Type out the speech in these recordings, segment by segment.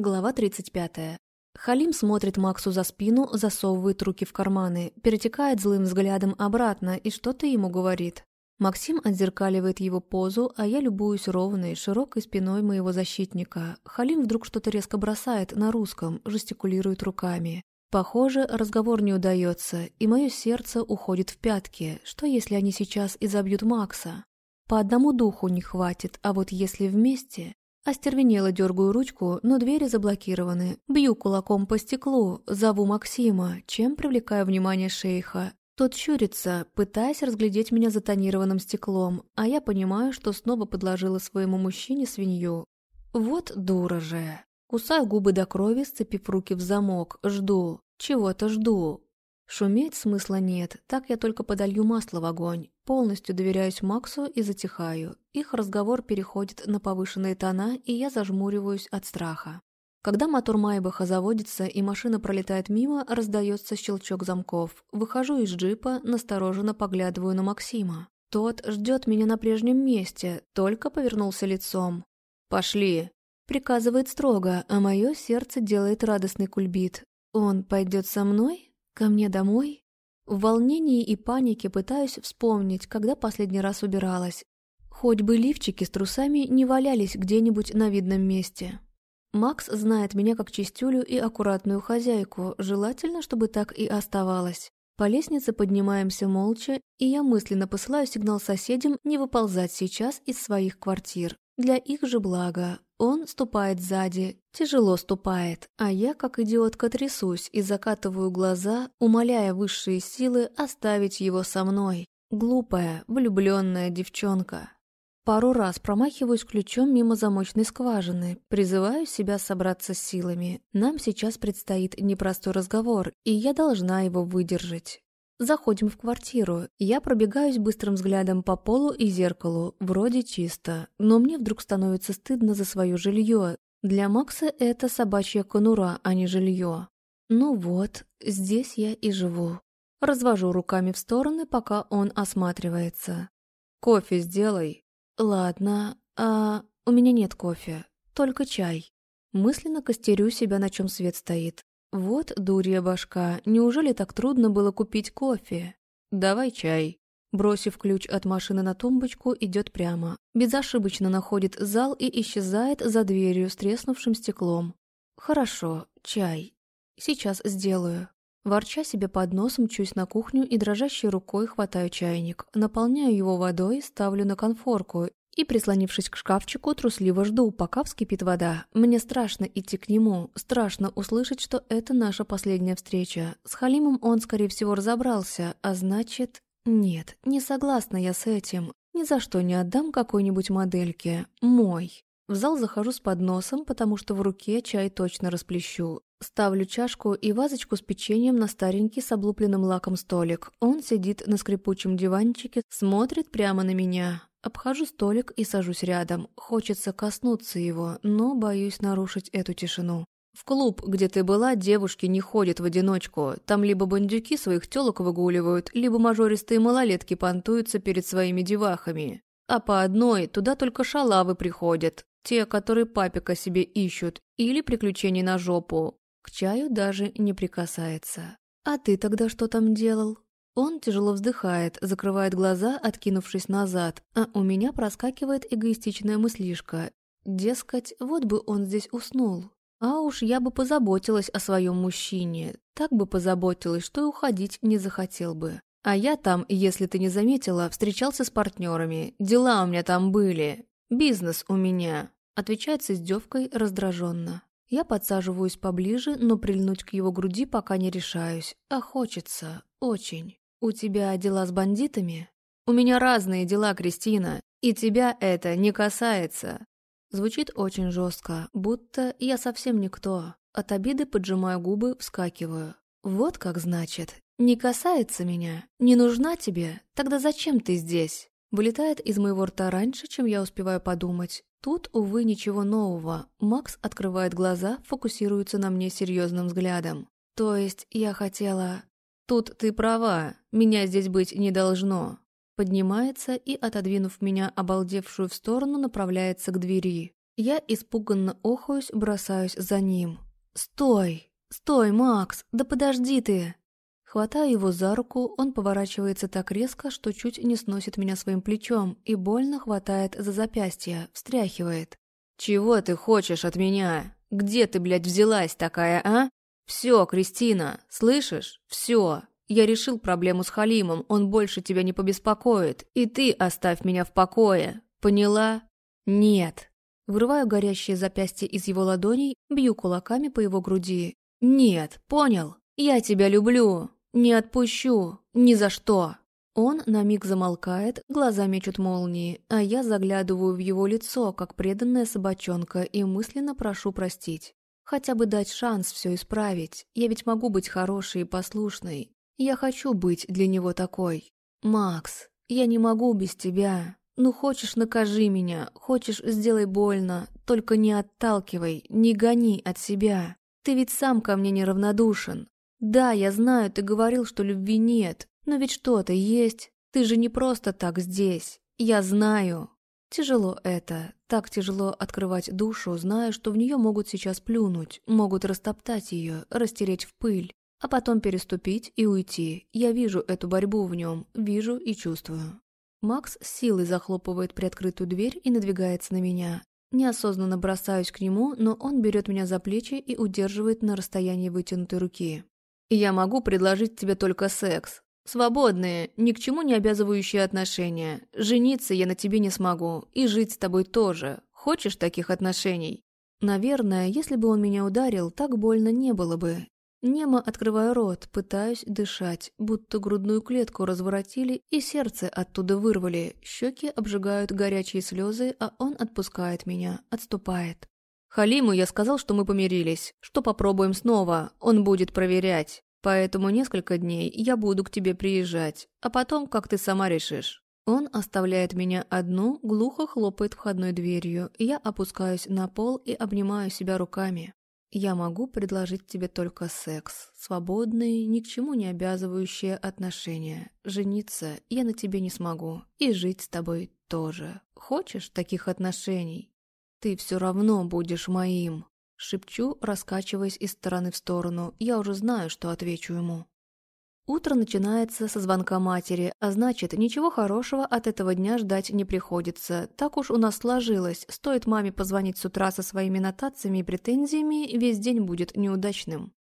Глава 35. Халим смотрит Максу за спину, засовывает руки в карманы, перетекает злым взглядом обратно и что-то ему говорит. Максим отзеркаливает его позу, а я любуюсь ровной, широкой спиной моего защитника. Халим вдруг что-то резко бросает на русском, жестикулирует руками. Похоже, разговор не удается, и мое сердце уходит в пятки. Что если они сейчас изобьют Макса? По одному духу не хватит, а вот если вместе... Остервенело дергаю ручку, но двери заблокированы. Бью кулаком по стеклу, зову Максима, чем привлекаю внимание шейха. Тот щурится, пытаясь разглядеть меня за тонированным стеклом, а я понимаю, что снова подложила своему мужчине свинью. Вот дура же. Кусаю губы до крови, сцепив руки в замок. Жду. Чего-то жду. Шуметь смысла нет, так я только подолью масло в огонь. Полностью доверяюсь Максу и затихаю. Их разговор переходит на повышенные тона, и я зажмуриваюсь от страха. Когда мотор Майбаха заводится и машина пролетает мимо, раздается щелчок замков. Выхожу из джипа, настороженно поглядываю на Максима. Тот ждет меня на прежнем месте, только повернулся лицом. «Пошли!» Приказывает строго, а мое сердце делает радостный кульбит. «Он пойдет со мной?» Ко мне домой? В волнении и панике пытаюсь вспомнить, когда последний раз убиралась. Хоть бы лифчики с трусами не валялись где-нибудь на видном месте. Макс знает меня как чистюлю и аккуратную хозяйку, желательно, чтобы так и оставалось. По лестнице поднимаемся молча, и я мысленно посылаю сигнал соседям не выползать сейчас из своих квартир. Для их же блага. Он ступает сзади, тяжело ступает, а я, как идиотка, трясусь и закатываю глаза, умоляя высшие силы оставить его со мной. Глупая, влюбленная девчонка. Пару раз промахиваюсь ключом мимо замочной скважины, призываю себя собраться силами. Нам сейчас предстоит непростой разговор, и я должна его выдержать. Заходим в квартиру. Я пробегаюсь быстрым взглядом по полу и зеркалу. Вроде чисто. Но мне вдруг становится стыдно за свое жилье. Для Макса это собачья конура, а не жилье. Ну вот, здесь я и живу. Развожу руками в стороны, пока он осматривается. «Кофе сделай». «Ладно, а у меня нет кофе, только чай». Мысленно костерю себя, на чем свет стоит. Вот дурья башка, неужели так трудно было купить кофе? Давай чай. Бросив ключ от машины на тумбочку, идет прямо. Безошибочно находит зал и исчезает за дверью с треснувшим стеклом. Хорошо, чай. Сейчас сделаю. Ворча себе под носом, чусь на кухню и дрожащей рукой хватаю чайник, наполняю его водой, ставлю на конфорку и, прислонившись к шкафчику, трусливо жду, пока вскипит вода. Мне страшно идти к нему, страшно услышать, что это наша последняя встреча. С Халимом он, скорее всего, разобрался, а значит... Нет, не согласна я с этим. Ни за что не отдам какой-нибудь модельке. Мой. В зал захожу с подносом, потому что в руке чай точно расплещу. Ставлю чашку и вазочку с печеньем на старенький с облупленным лаком столик. Он сидит на скрипучем диванчике, смотрит прямо на меня. Обхожу столик и сажусь рядом. Хочется коснуться его, но боюсь нарушить эту тишину. В клуб, где ты была, девушки не ходят в одиночку. Там либо бандюки своих тёлок выгуливают, либо мажористые малолетки понтуются перед своими девахами. А по одной туда только шалавы приходят. Те, которые папика себе ищут, или приключений на жопу. К чаю даже не прикасается. А ты тогда что там делал? Он тяжело вздыхает, закрывает глаза, откинувшись назад, а у меня проскакивает эгоистичная мыслишка. Дескать, вот бы он здесь уснул. А уж я бы позаботилась о своем мужчине. Так бы позаботилась, что и уходить не захотел бы. А я там, если ты не заметила, встречался с партнерами. Дела у меня там были. Бизнес у меня. Отвечает с издевкой раздраженно. Я подсаживаюсь поближе, но прильнуть к его груди пока не решаюсь. А хочется. Очень. «У тебя дела с бандитами?» «У меня разные дела, Кристина, и тебя это не касается». Звучит очень жестко, будто я совсем никто. От обиды поджимаю губы, вскакиваю. «Вот как значит. Не касается меня? Не нужна тебе? Тогда зачем ты здесь?» Вылетает из моего рта раньше, чем я успеваю подумать. Тут, увы, ничего нового. Макс открывает глаза, фокусируется на мне серьезным взглядом. То есть я хотела... «Тут ты права, меня здесь быть не должно». Поднимается и, отодвинув меня обалдевшую в сторону, направляется к двери. Я испуганно охаюсь, бросаюсь за ним. «Стой! Стой, Макс! Да подожди ты!» Хватаю его за руку, он поворачивается так резко, что чуть не сносит меня своим плечом и больно хватает за запястье, встряхивает. «Чего ты хочешь от меня? Где ты, блядь, взялась такая, а? Все, Кристина, слышишь? Все. Я решил проблему с Халимом, он больше тебя не побеспокоит, и ты оставь меня в покое. Поняла? Нет. Вырываю горящие запястья из его ладоней, бью кулаками по его груди. Нет, понял? Я тебя люблю. Не отпущу. Ни за что. Он на миг замолкает, глаза мечут молнии, а я заглядываю в его лицо, как преданная собачонка, и мысленно прошу простить. Хотя бы дать шанс все исправить. Я ведь могу быть хорошей и послушной. Я хочу быть для него такой. Макс, я не могу без тебя. Ну, хочешь, накажи меня, хочешь, сделай больно, только не отталкивай, не гони от себя. Ты ведь сам ко мне неравнодушен. Да, я знаю, ты говорил, что любви нет, но ведь что-то есть. Ты же не просто так здесь. Я знаю. Тяжело это. Так тяжело открывать душу, зная, что в нее могут сейчас плюнуть, могут растоптать ее, растереть в пыль а потом переступить и уйти. Я вижу эту борьбу в нем, вижу и чувствую. Макс с силой захлопывает приоткрытую дверь и надвигается на меня. Неосознанно бросаюсь к нему, но он берет меня за плечи и удерживает на расстоянии вытянутой руки. «Я могу предложить тебе только секс. Свободные, ни к чему не обязывающие отношения. Жениться я на тебе не смогу, и жить с тобой тоже. Хочешь таких отношений?» Наверное, если бы он меня ударил, так больно не было бы. Немо открываю рот, пытаюсь дышать, будто грудную клетку разворотили и сердце оттуда вырвали. Щеки обжигают горячие слезы, а он отпускает меня, отступает. Халиму я сказал, что мы помирились, что попробуем снова, он будет проверять. Поэтому несколько дней я буду к тебе приезжать, а потом, как ты сама решишь. Он оставляет меня одну, глухо хлопает входной дверью, я опускаюсь на пол и обнимаю себя руками. Я могу предложить тебе только секс, свободные, ни к чему не обязывающие отношения. Жениться я на тебе не смогу, и жить с тобой тоже. Хочешь таких отношений? Ты все равно будешь моим. Шепчу, раскачиваясь из стороны в сторону. Я уже знаю, что отвечу ему. Утро начинается со звонка матери, а значит, ничего хорошего от этого дня ждать не приходится. Так уж у нас сложилось. Стоит маме позвонить с утра со своими нотациями и претензиями, весь день будет неудачным.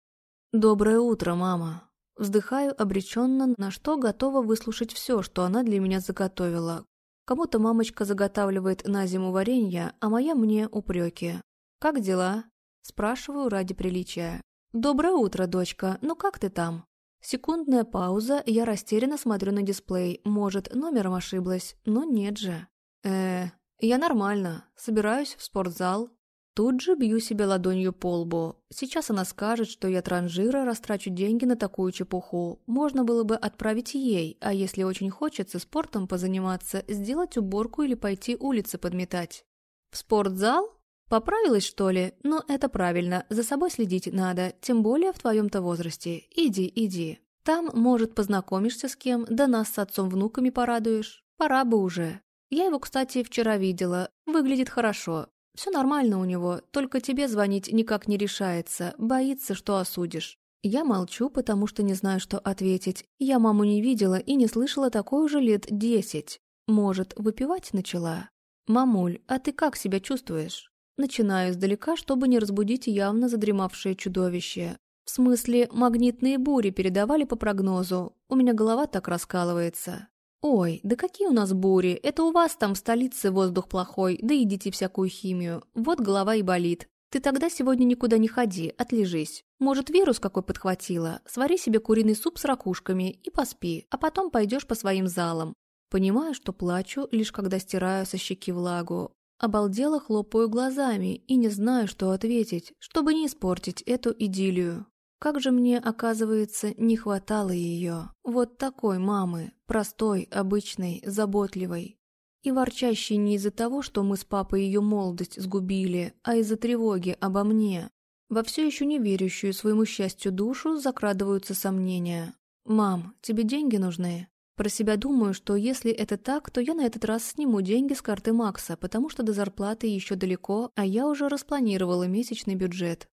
«Доброе утро, мама». Вздыхаю обреченно, на что готова выслушать все, что она для меня заготовила. Кому-то мамочка заготавливает на зиму варенье, а моя мне упреки. «Как дела?» Спрашиваю ради приличия. «Доброе утро, дочка. Ну как ты там?» Секундная пауза, я растерянно смотрю на дисплей. Может, номером ошиблась, но нет же. э я нормально. Собираюсь в спортзал. Тут же бью себя ладонью по лбу. Сейчас она скажет, что я транжира, растрачу деньги на такую чепуху. Можно было бы отправить ей, а если очень хочется спортом позаниматься, сделать уборку или пойти улицы подметать. В спортзал? Поправилась, что ли? Ну, это правильно, за собой следить надо, тем более в твоем-то возрасте. Иди, иди. Там, может, познакомишься с кем, да нас с отцом-внуками порадуешь. Пора бы уже. Я его, кстати, вчера видела. Выглядит хорошо. Все нормально у него, только тебе звонить никак не решается, боится, что осудишь. Я молчу, потому что не знаю, что ответить. Я маму не видела и не слышала такой уже лет десять. Может, выпивать начала? «Мамуль, а ты как себя чувствуешь?» Начинаю издалека, чтобы не разбудить явно задремавшее чудовище. В смысле, магнитные бури передавали по прогнозу. У меня голова так раскалывается. «Ой, да какие у нас бури? Это у вас там в столице воздух плохой, да идите всякую химию. Вот голова и болит. Ты тогда сегодня никуда не ходи, отлежись. Может, вирус какой подхватила? Свари себе куриный суп с ракушками и поспи, а потом пойдешь по своим залам. Понимаю, что плачу, лишь когда стираю со щеки влагу. Обалдело хлопаю глазами и не знаю, что ответить, чтобы не испортить эту идиллию. Как же мне, оказывается, не хватало ее. Вот такой мамы, простой, обычной, заботливой. И ворчащей не из-за того, что мы с папой ее молодость сгубили, а из-за тревоги обо мне. Во все еще не верящую своему счастью душу закрадываются сомнения. «Мам, тебе деньги нужны?» Про себя думаю, что если это так, то я на этот раз сниму деньги с карты Макса, потому что до зарплаты еще далеко, а я уже распланировала месячный бюджет.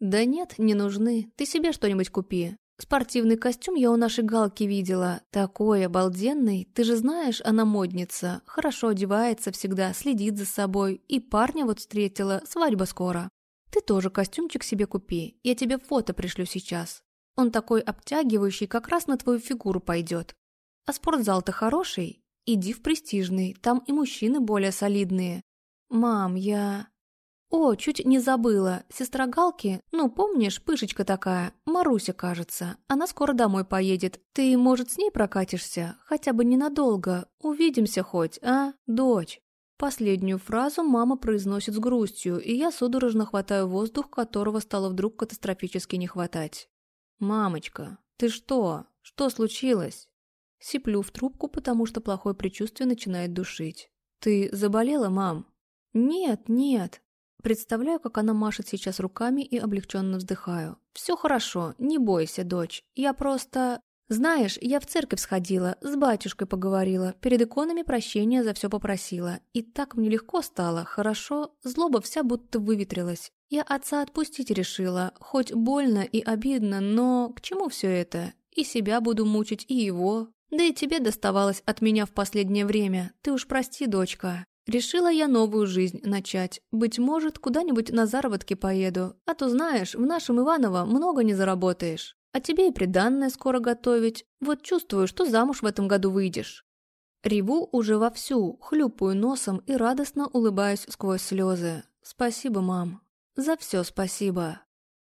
«Да нет, не нужны. Ты себе что-нибудь купи. Спортивный костюм я у нашей Галки видела. Такой обалденный. Ты же знаешь, она модница. Хорошо одевается всегда, следит за собой. И парня вот встретила, свадьба скоро. Ты тоже костюмчик себе купи. Я тебе фото пришлю сейчас. Он такой обтягивающий, как раз на твою фигуру пойдет. А спортзал-то хороший? Иди в престижный, там и мужчины более солидные. Мам, я... О, чуть не забыла. Сестра Галки, ну, помнишь, пышечка такая, Маруся, кажется. Она скоро домой поедет. Ты, может, с ней прокатишься? Хотя бы ненадолго. Увидимся хоть, а, дочь? Последнюю фразу мама произносит с грустью, и я судорожно хватаю воздух, которого стало вдруг катастрофически не хватать. «Мамочка, ты что? Что случилось?» Сиплю в трубку, потому что плохое предчувствие начинает душить. «Ты заболела, мам?» «Нет, нет». Представляю, как она машет сейчас руками и облегченно вздыхаю. «Все хорошо, не бойся, дочь. Я просто...» «Знаешь, я в церковь сходила, с батюшкой поговорила, перед иконами прощения за все попросила. И так мне легко стало, хорошо, злоба вся будто выветрилась. Я отца отпустить решила, хоть больно и обидно, но к чему все это? И себя буду мучить, и его. Да и тебе доставалось от меня в последнее время. Ты уж прости, дочка. Решила я новую жизнь начать. Быть может, куда-нибудь на заработки поеду. А то, знаешь, в нашем Иваново много не заработаешь. А тебе и приданное скоро готовить. Вот чувствую, что замуж в этом году выйдешь. Реву уже вовсю, хлюпаю носом и радостно улыбаюсь сквозь слезы. Спасибо, мам. За все спасибо.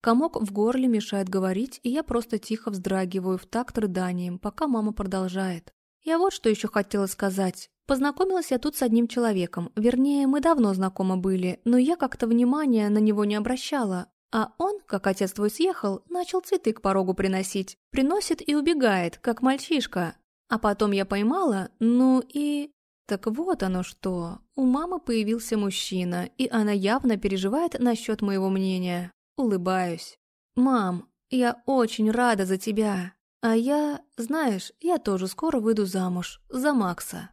Комок в горле мешает говорить, и я просто тихо вздрагиваю в такт рыданием, пока мама продолжает. Я вот что еще хотела сказать. Познакомилась я тут с одним человеком. Вернее, мы давно знакомы были, но я как-то внимания на него не обращала. А он, как отец твой съехал, начал цветы к порогу приносить. Приносит и убегает, как мальчишка. А потом я поймала, ну и... Так вот оно что. У мамы появился мужчина, и она явно переживает насчет моего мнения. Улыбаюсь. «Мам, я очень рада за тебя. А я, знаешь, я тоже скоро выйду замуж. За Макса».